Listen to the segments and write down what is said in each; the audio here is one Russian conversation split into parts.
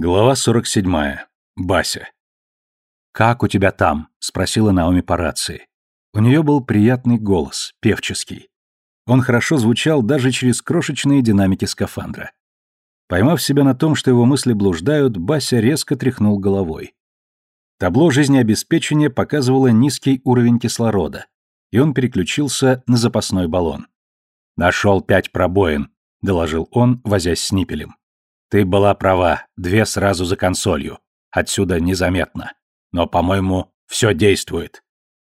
Глава 47. Бася. «Как у тебя там?» — спросила Наоми по рации. У нее был приятный голос, певческий. Он хорошо звучал даже через крошечные динамики скафандра. Поймав себя на том, что его мысли блуждают, Бася резко тряхнул головой. Табло жизнеобеспечения показывало низкий уровень кислорода, и он переключился на запасной баллон. «Нашел пять пробоин», — доложил он, возясь с ниппелем. Ты была права, две сразу за консолью. Отсюда незаметно. Но, по-моему, все действует.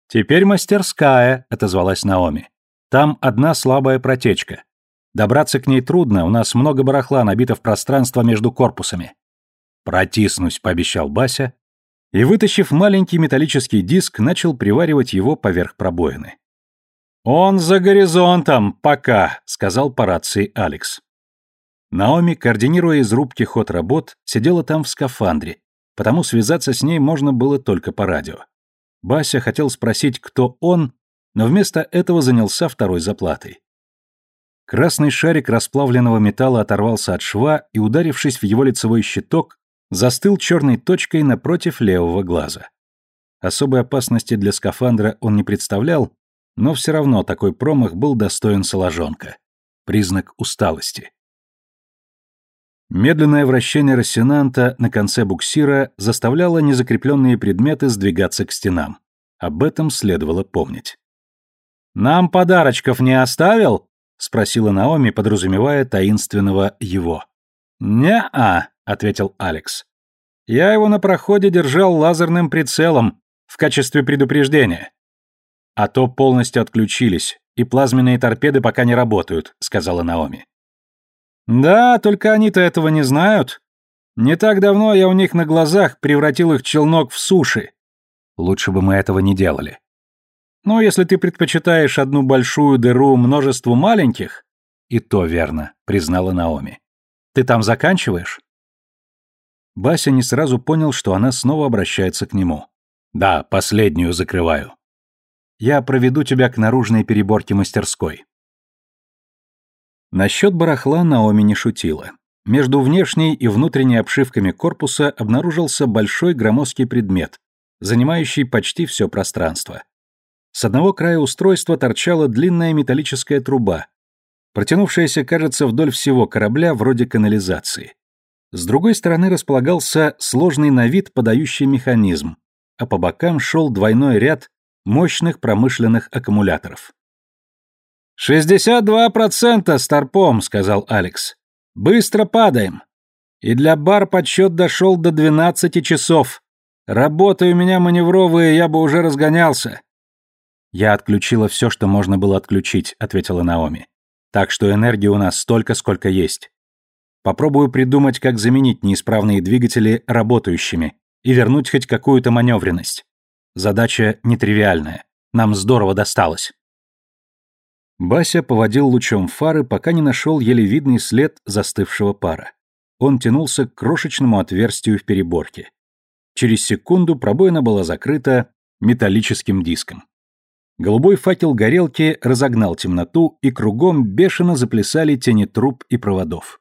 Теперь мастерская, отозвалась Наоми. Там одна слабая протечка. Добраться к ней трудно, у нас много барахла набито в пространство между корпусами. Протиснусь, пообещал Бася, и, вытащив маленький металлический диск, начал приваривать его поверх пробоины. «Он за горизонтом, пока», — сказал по рации Алекс. Наоми, координируя из рубки ход работ, сидела там в скафандре, потому связаться с ней можно было только по радио. Бася хотел спросить, кто он, но вместо этого занялся второй заплатой. Красный шарик расплавленного металла оторвался от шва и, ударившись в его лицевой щиток, застыл черной точкой напротив левого глаза. Особой опасности для скафандра он не представлял, но все равно такой промах был достоин соложонка. Признак усталости. Медленное вращение рассенанта на конце буксира заставляло незакрепленные предметы сдвигаться к стенам. Об этом следовало помнить. «Нам подарочков не оставил?» — спросила Наоми, подразумевая таинственного его. «Не-а», — ответил Алекс. «Я его на проходе держал лазерным прицелом в качестве предупреждения». «А то полностью отключились, и плазменные торпеды пока не работают», — сказала Наоми. Да, только они-то этого не знают. Не так давно я у них на глазах превратил их челнок в суши. Лучше бы мы этого не делали. Но если ты предпочитаешь одну большую дыру множеству маленьких, и то верно, признала Наоми. Ты там заканчиваешь? Бася не сразу понял, что она снова обращается к нему. Да, последнюю закрываю. Я проведу тебя к наружной переборке мастерской. Насчет барахла Наоми не шутила. Между внешней и внутренней обшивками корпуса обнаружился большой громоздкий предмет, занимающий почти все пространство. С одного края устройства торчала длинная металлическая труба, протянувшаяся, кажется, вдоль всего корабля вроде канализации. С другой стороны располагался сложный на вид подающий механизм, а по бокам шел двойной ряд мощных промышленных аккумуляторов. «Шестьдесят два процента, Старпом», — сказал Алекс. «Быстро падаем. И для бар подсчет дошел до двенадцати часов. Работы у меня маневровые, я бы уже разгонялся». «Я отключила все, что можно было отключить», — ответила Наоми. «Так что энергии у нас столько, сколько есть. Попробую придумать, как заменить неисправные двигатели работающими и вернуть хоть какую-то маневренность. Задача нетривиальная. Нам здорово досталось». Бася поводил лучом фары, пока не нашел еле видный след застывшего пара. Он тянулся к крошечному отверстию в переборке. Через секунду пробоина была закрыта металлическим диском. Голубой факел горелки разогнал темноту, и кругом бешено заплясали тени труб и проводов.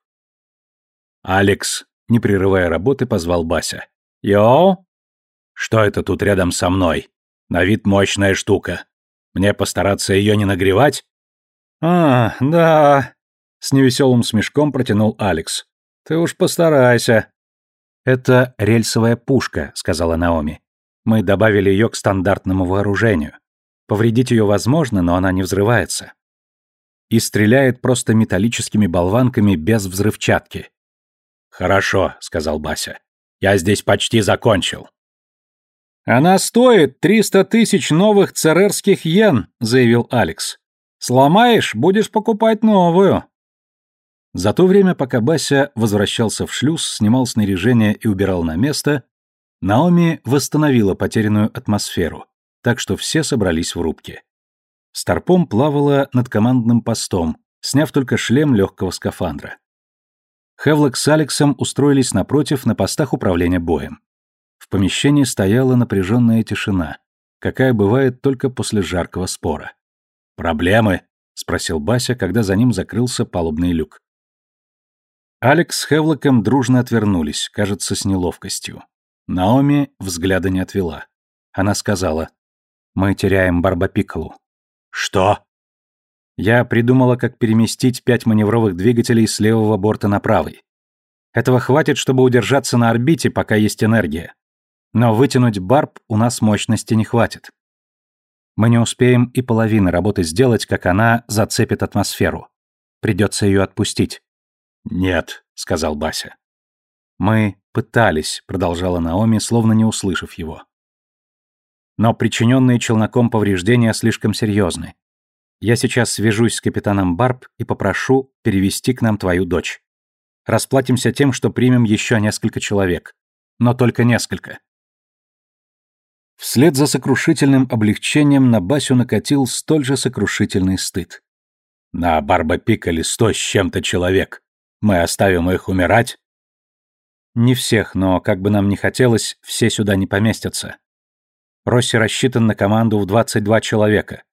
«Алекс», не прерывая работы, позвал Бася. «Йоу?» «Что это тут рядом со мной? На вид мощная штука. Мне постараться ее не нагревать?» «А, да», — с невеселым смешком протянул Алекс. «Ты уж постарайся». «Это рельсовая пушка», — сказала Наоми. «Мы добавили ее к стандартному вооружению. Повредить ее возможно, но она не взрывается. И стреляет просто металлическими болванками без взрывчатки». «Хорошо», — сказал Бася. «Я здесь почти закончил». «Она стоит триста тысяч новых церерских йен», — заявил Алекс. Сломаешь, будешь покупать новую. За то время, пока Бася возвращался в шлюз, снимал снаряжение и убирал на место, Наоми восстановила потерянную атмосферу, так что все собрались в рубке. Старпом плавала над командным постом, сняв только шлем легкого скафандра. Хевлок с Алексом устроились напротив на постах управления боем. В помещении стояла напряженная тишина, какая бывает только после жаркого спора. «Проблемы?» — спросил Бася, когда за ним закрылся палубный люк. Алекс с Хевлоком дружно отвернулись, кажется, с неловкостью. Наоми взгляда не отвела. Она сказала, «Мы теряем Барбапиколу». «Что?» Я придумала, как переместить пять маневровых двигателей с левого борта на правый. Этого хватит, чтобы удержаться на орбите, пока есть энергия. Но вытянуть Барб у нас мощности не хватит. Мы не успеем и половины работы сделать, как она зацепит атмосферу. Придется ее отпустить. «Нет», — сказал Бася. «Мы пытались», — продолжала Наоми, словно не услышав его. «Но причиненные челноком повреждения слишком серьезны. Я сейчас свяжусь с капитаном Барб и попрошу перевести к нам твою дочь. Расплатимся тем, что примем еще несколько человек. Но только несколько». Вслед за сокрушительным облегчением на Басю накатил столь же сокрушительный стыд. «На Барба Пикали сто с чем-то человек. Мы оставим их умирать?» «Не всех, но, как бы нам ни хотелось, все сюда не поместятся. Росси рассчитан на команду в 22 человека.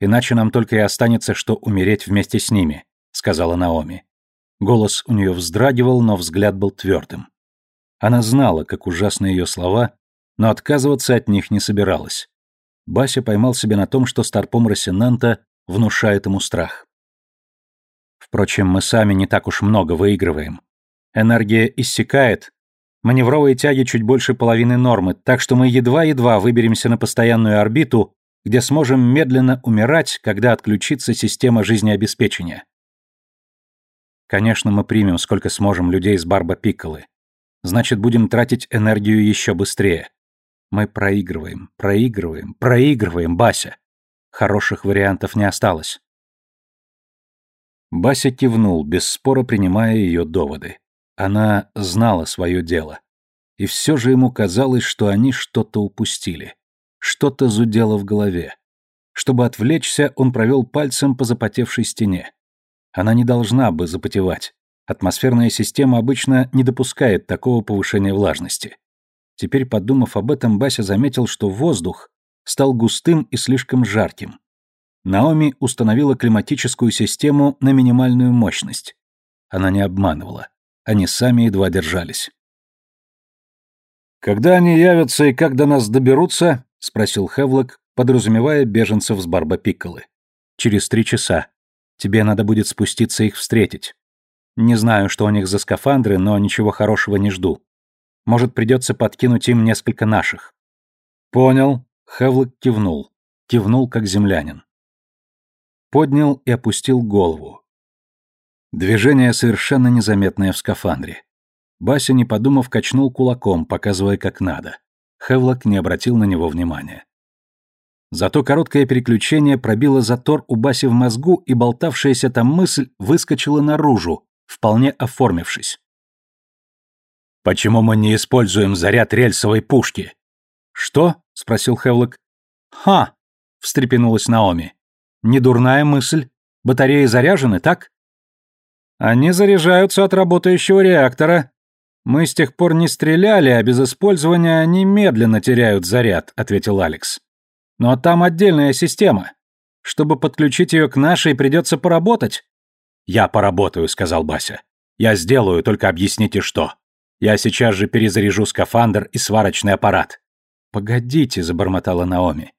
Иначе нам только и останется, что умереть вместе с ними», — сказала Наоми. Голос у нее вздрагивал, но взгляд был твердым. Она знала, как ужасны ее слова, но отказываться от них не собиралась. Бася поймал себя на том, что старпом Росинанта внушает ему страх. Впрочем, мы сами не так уж много выигрываем. Энергия иссякает, маневровые тяги чуть больше половины нормы, так что мы едва-едва выберемся на постоянную орбиту где сможем медленно умирать, когда отключится система жизнеобеспечения. Конечно, мы примем, сколько сможем людей из Барба Пикколы. Значит, будем тратить энергию еще быстрее. Мы проигрываем, проигрываем, проигрываем, Бася. Хороших вариантов не осталось. Бася кивнул, без спора принимая ее доводы. Она знала свое дело. И все же ему казалось, что они что-то упустили. Что-то зудело в голове. Чтобы отвлечься, он провел пальцем по запотевшей стене. Она не должна бы запотевать. Атмосферная система обычно не допускает такого повышения влажности. Теперь, подумав об этом, Бася заметил, что воздух стал густым и слишком жарким. Наоми установила климатическую систему на минимальную мощность. Она не обманывала. Они сами едва держались. «Когда они явятся и как до нас доберутся?» — спросил Хевлок, подразумевая беженцев с Барба Пикколы. «Через три часа. Тебе надо будет спуститься их встретить. Не знаю, что у них за скафандры, но ничего хорошего не жду. Может, придется подкинуть им несколько наших». «Понял», — Хевлок кивнул. Кивнул, как землянин. Поднял и опустил голову. Движение совершенно незаметное в скафандре. Бася, не подумав, качнул кулаком, показывая, как надо. Хевлок не обратил на него внимания. Зато короткое переключение пробило затор у Баси в мозгу, и болтавшаяся там мысль выскочила наружу, вполне оформившись. «Почему мы не используем заряд рельсовой пушки?» «Что?» — спросил Хевлок. «Ха!» — встрепенулась Наоми. «Недурная мысль. Батареи заряжены, так?» «Они заряжаются от работающего реактора», «Мы с тех пор не стреляли, а без использования они медленно теряют заряд», — ответил Алекс. «Но там отдельная система. Чтобы подключить ее к нашей, придется поработать». «Я поработаю», — сказал Бася. «Я сделаю, только объясните, что. Я сейчас же перезаряжу скафандр и сварочный аппарат». «Погодите», — забормотала Наоми.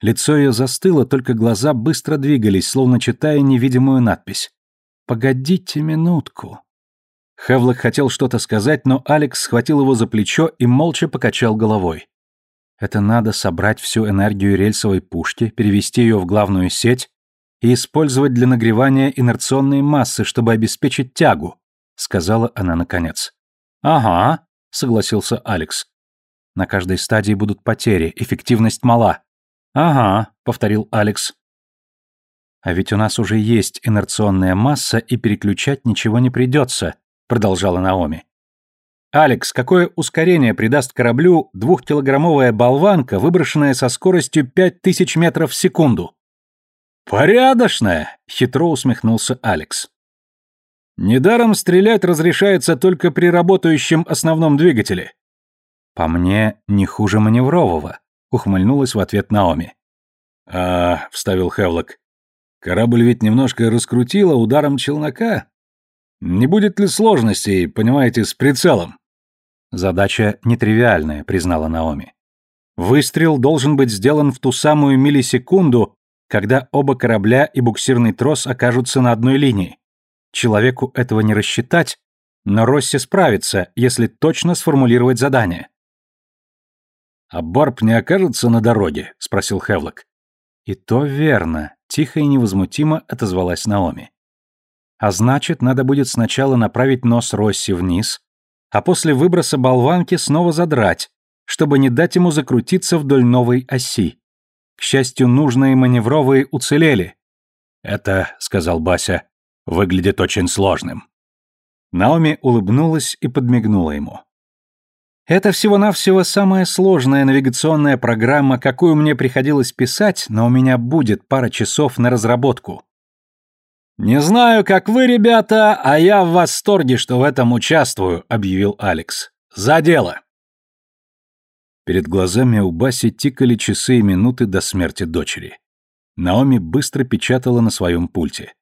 Лицо ее застыло, только глаза быстро двигались, словно читая невидимую надпись. «Погодите минутку». Хевлок хотел что-то сказать, но Алекс схватил его за плечо и молча покачал головой. Это надо собрать всю энергию рельсовой пушки, перевести ее в главную сеть и использовать для нагревания инерционной массы, чтобы обеспечить тягу, сказала она наконец. Ага, согласился Алекс. На каждой стадии будут потери, эффективность мала. Ага, повторил Алекс. А ведь у нас уже есть инерционная масса, и переключать ничего не придется, продолжала Наоми. «Алекс, какое ускорение придаст кораблю двухкилограммовая болванка, выброшенная со скоростью пять тысяч метров в секунду?» «Порядочная!» — хитро усмехнулся Алекс. «Недаром стрелять разрешается только при работающем основном двигателе». «По мне, не хуже маневрового», — ухмыльнулась в ответ Наоми. «А, — вставил Хевлок, — корабль ведь немножко раскрутило ударом челнока. Не будет ли сложностей, понимаете, с прицелом? Задача нетривиальная, признала Наоми. Выстрел должен быть сделан в ту самую миллисекунду, когда оба корабля и буксирный трос окажутся на одной линии. Человеку этого не рассчитать, но Росси справится, если точно сформулировать задание. «А Барб не окажется на дороге?» — спросил Хевлок. «И то верно», — тихо и невозмутимо отозвалась Наоми. «А значит, надо будет сначала направить нос Росси вниз, а после выброса болванки снова задрать, чтобы не дать ему закрутиться вдоль новой оси. К счастью, нужные маневровые уцелели». «Это, — сказал Бася, — выглядит очень сложным». Наоми улыбнулась и подмигнула ему. Это всего-навсего самая сложная навигационная программа, какую мне приходилось писать, но у меня будет пара часов на разработку. «Не знаю, как вы, ребята, а я в восторге, что в этом участвую», — объявил Алекс. «За дело!» Перед глазами у Баси тикали часы и минуты до смерти дочери. Наоми быстро печатала на своем пульте.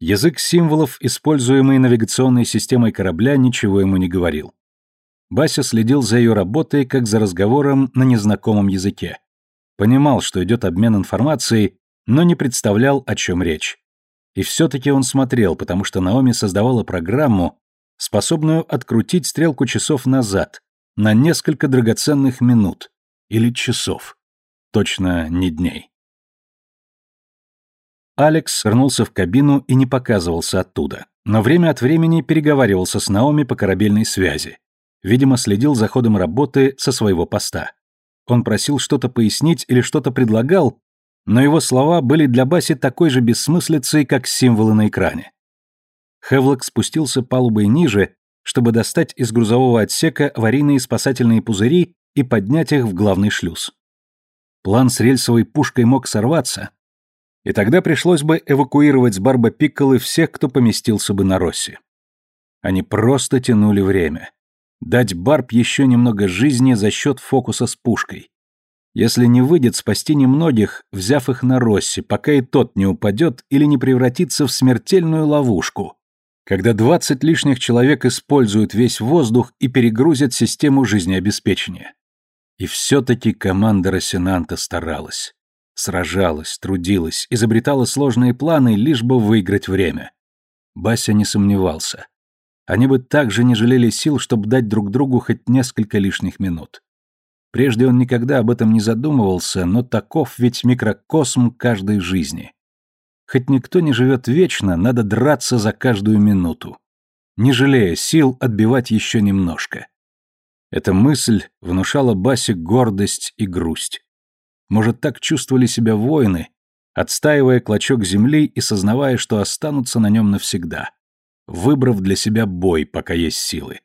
Язык символов, используемый навигационной системой корабля, ничего ему не говорил. Бася следил за ее работой, как за разговором на незнакомом языке. Понимал, что идет обмен информацией, но не представлял, о чем речь. И все-таки он смотрел, потому что Наоми создавала программу, способную открутить стрелку часов назад, на несколько драгоценных минут. Или часов. Точно не дней. Алекс вернулся в кабину и не показывался оттуда, но время от времени переговаривался с Наоми по корабельной связи видимо, следил за ходом работы со своего поста. Он просил что-то пояснить или что-то предлагал, но его слова были для Баси такой же бессмыслицей, как символы на экране. Хевлок спустился палубой ниже, чтобы достать из грузового отсека аварийные спасательные пузыри и поднять их в главный шлюз. План с рельсовой пушкой мог сорваться, и тогда пришлось бы эвакуировать с Барба Пикколы всех, кто поместился бы на Росси. Они просто тянули время дать Барб еще немного жизни за счет фокуса с пушкой. Если не выйдет спасти немногих, взяв их на Росси, пока и тот не упадет или не превратится в смертельную ловушку, когда 20 лишних человек используют весь воздух и перегрузят систему жизнеобеспечения. И все-таки команда Росинанта старалась. Сражалась, трудилась, изобретала сложные планы, лишь бы выиграть время. Бася не сомневался. Они бы также не жалели сил, чтобы дать друг другу хоть несколько лишних минут. Прежде он никогда об этом не задумывался, но таков ведь микрокосм каждой жизни. Хоть никто не живет вечно, надо драться за каждую минуту. Не жалея сил, отбивать еще немножко. Эта мысль внушала Басе гордость и грусть. Может, так чувствовали себя воины, отстаивая клочок земли и сознавая, что останутся на нем навсегда выбрав для себя бой, пока есть силы.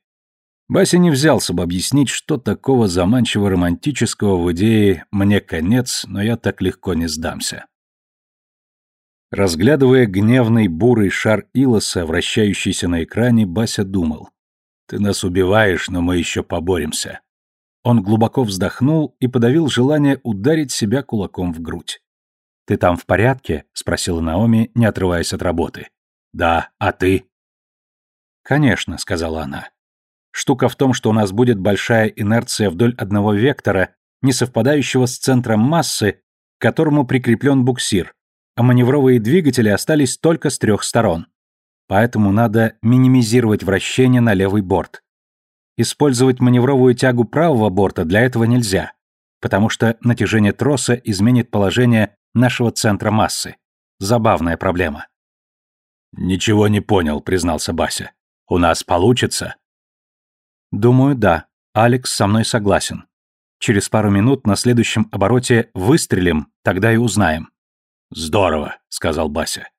Бася не взялся бы объяснить, что такого заманчиво романтического в идее «мне конец, но я так легко не сдамся». Разглядывая гневный бурый шар Илоса, вращающийся на экране, Бася думал. «Ты нас убиваешь, но мы еще поборемся». Он глубоко вздохнул и подавил желание ударить себя кулаком в грудь. «Ты там в порядке?» — спросила Наоми, не отрываясь от работы. «Да, а ты?» «Конечно», — сказала она. «Штука в том, что у нас будет большая инерция вдоль одного вектора, не совпадающего с центром массы, к которому прикреплен буксир, а маневровые двигатели остались только с трех сторон. Поэтому надо минимизировать вращение на левый борт. Использовать маневровую тягу правого борта для этого нельзя, потому что натяжение троса изменит положение нашего центра массы. Забавная проблема. «Ничего не понял», — признался Бася. У нас получится?» «Думаю, да. Алекс со мной согласен. Через пару минут на следующем обороте выстрелим, тогда и узнаем». «Здорово», — сказал Бася.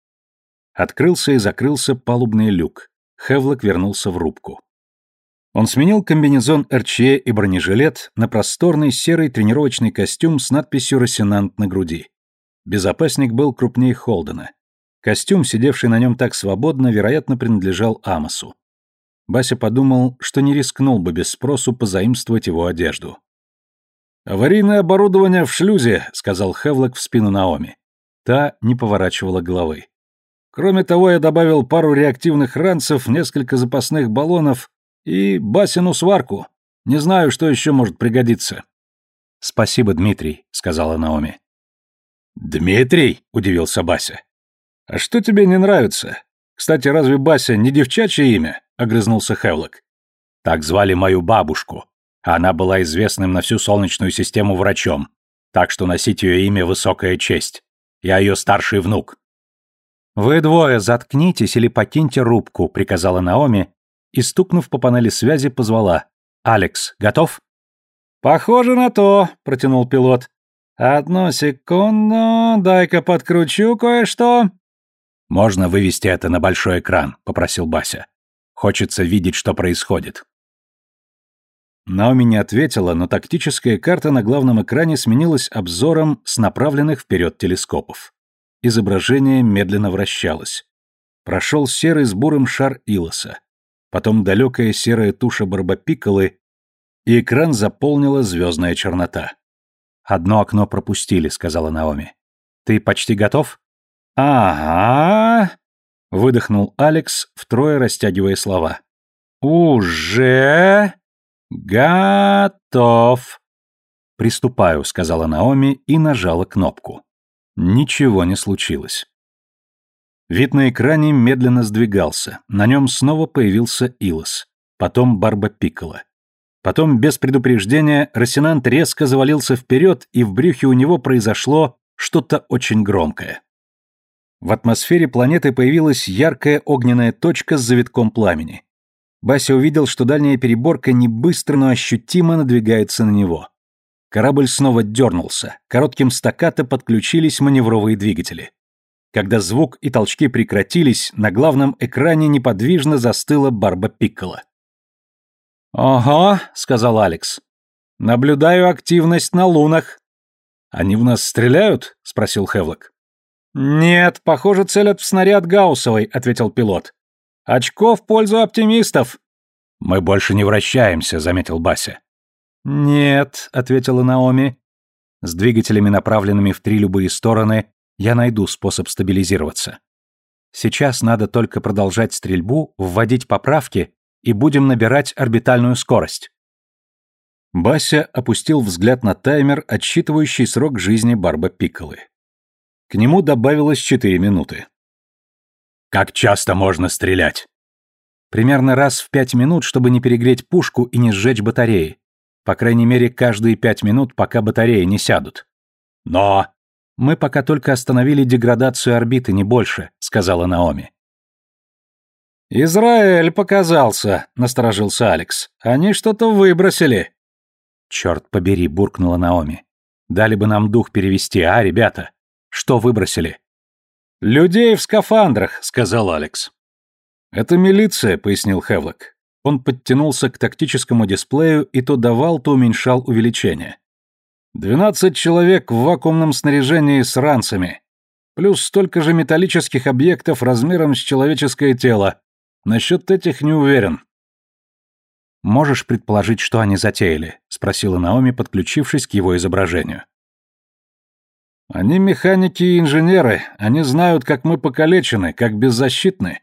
Открылся и закрылся палубный люк. Хевлок вернулся в рубку. Он сменил комбинезон РЧЕ и бронежилет на просторный серый тренировочный костюм с надписью «Росинант» на груди. Безопасник был крупнее Холдена. Костюм, сидевший на нем так свободно, вероятно, принадлежал Амосу. Бася подумал, что не рискнул бы без спросу позаимствовать его одежду. «Аварийное оборудование в шлюзе», — сказал Хевлок в спину Наоми. Та не поворачивала головы. Кроме того, я добавил пару реактивных ранцев, несколько запасных баллонов и басину сварку. Не знаю, что еще может пригодиться. Спасибо, Дмитрий, сказала Наоми. Дмитрий? удивился Бася. А что тебе не нравится? Кстати, разве Бася не девчачье имя? огрызнулся Хевлок. Так звали мою бабушку. Она была известным на всю Солнечную систему врачом, так что носить ее имя высокая честь. Я ее старший внук. «Вы двое заткнитесь или покиньте рубку», — приказала Наоми, и, стукнув по панели связи, позвала. «Алекс, готов?» «Похоже на то», — протянул пилот. «Одну секунду, дай-ка подкручу кое-что». «Можно вывести это на большой экран», — попросил Бася. «Хочется видеть, что происходит». Наоми не ответила, но тактическая карта на главном экране сменилась обзором с направленных вперед телескопов. Изображение медленно вращалось. Прошел серый с бурым шар Илоса. Потом далекая серая туша Барбапиколы, и экран заполнила звездная чернота. «Одно окно пропустили», — сказала Наоми. «Ты почти готов?» «Ага», — выдохнул Алекс, втрое растягивая слова. «Уже готов». «Приступаю», — сказала Наоми и нажала кнопку. Ничего не случилось. Вид на экране медленно сдвигался, на нем снова появился Илос, потом Барба Пиккола. Потом, без предупреждения, Росинант резко завалился вперед, и в брюхе у него произошло что-то очень громкое. В атмосфере планеты появилась яркая огненная точка с завитком пламени. Бася увидел, что дальняя переборка не быстро, но ощутимо надвигается на него. Корабль снова дернулся, коротким стаккато подключились маневровые двигатели. Когда звук и толчки прекратились, на главном экране неподвижно застыла Барба Пиккола. «Ага», — сказал Алекс. «Наблюдаю активность на лунах». «Они в нас стреляют?» — спросил Хевлок. «Нет, похоже, целят в снаряд Гауссовой», — ответил пилот. «Очко в пользу оптимистов». «Мы больше не вращаемся», — заметил Бася. «Нет», — ответила Наоми. «С двигателями, направленными в три любые стороны, я найду способ стабилизироваться. Сейчас надо только продолжать стрельбу, вводить поправки, и будем набирать орбитальную скорость». Бася опустил взгляд на таймер, отсчитывающий срок жизни Барба Пикколы. К нему добавилось четыре минуты. «Как часто можно стрелять?» «Примерно раз в пять минут, чтобы не перегреть пушку и не сжечь батареи. По крайней мере, каждые пять минут, пока батареи не сядут. Но... Мы пока только остановили деградацию орбиты, не больше, сказала Наоми. «Израиль показался», — насторожился Алекс. «Они что-то выбросили». «Черт побери», — буркнула Наоми. «Дали бы нам дух перевести, а, ребята? Что выбросили?» «Людей в скафандрах», — сказал Алекс. «Это милиция», — пояснил Хевлок. Он подтянулся к тактическому дисплею и то давал, то уменьшал увеличение. «Двенадцать человек в вакуумном снаряжении с ранцами. Плюс столько же металлических объектов размером с человеческое тело. Насчет этих не уверен». «Можешь предположить, что они затеяли?» — спросила Наоми, подключившись к его изображению. «Они механики и инженеры. Они знают, как мы покалечены, как беззащитны.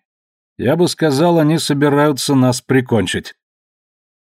Я бы сказал, они собираются нас прикончить.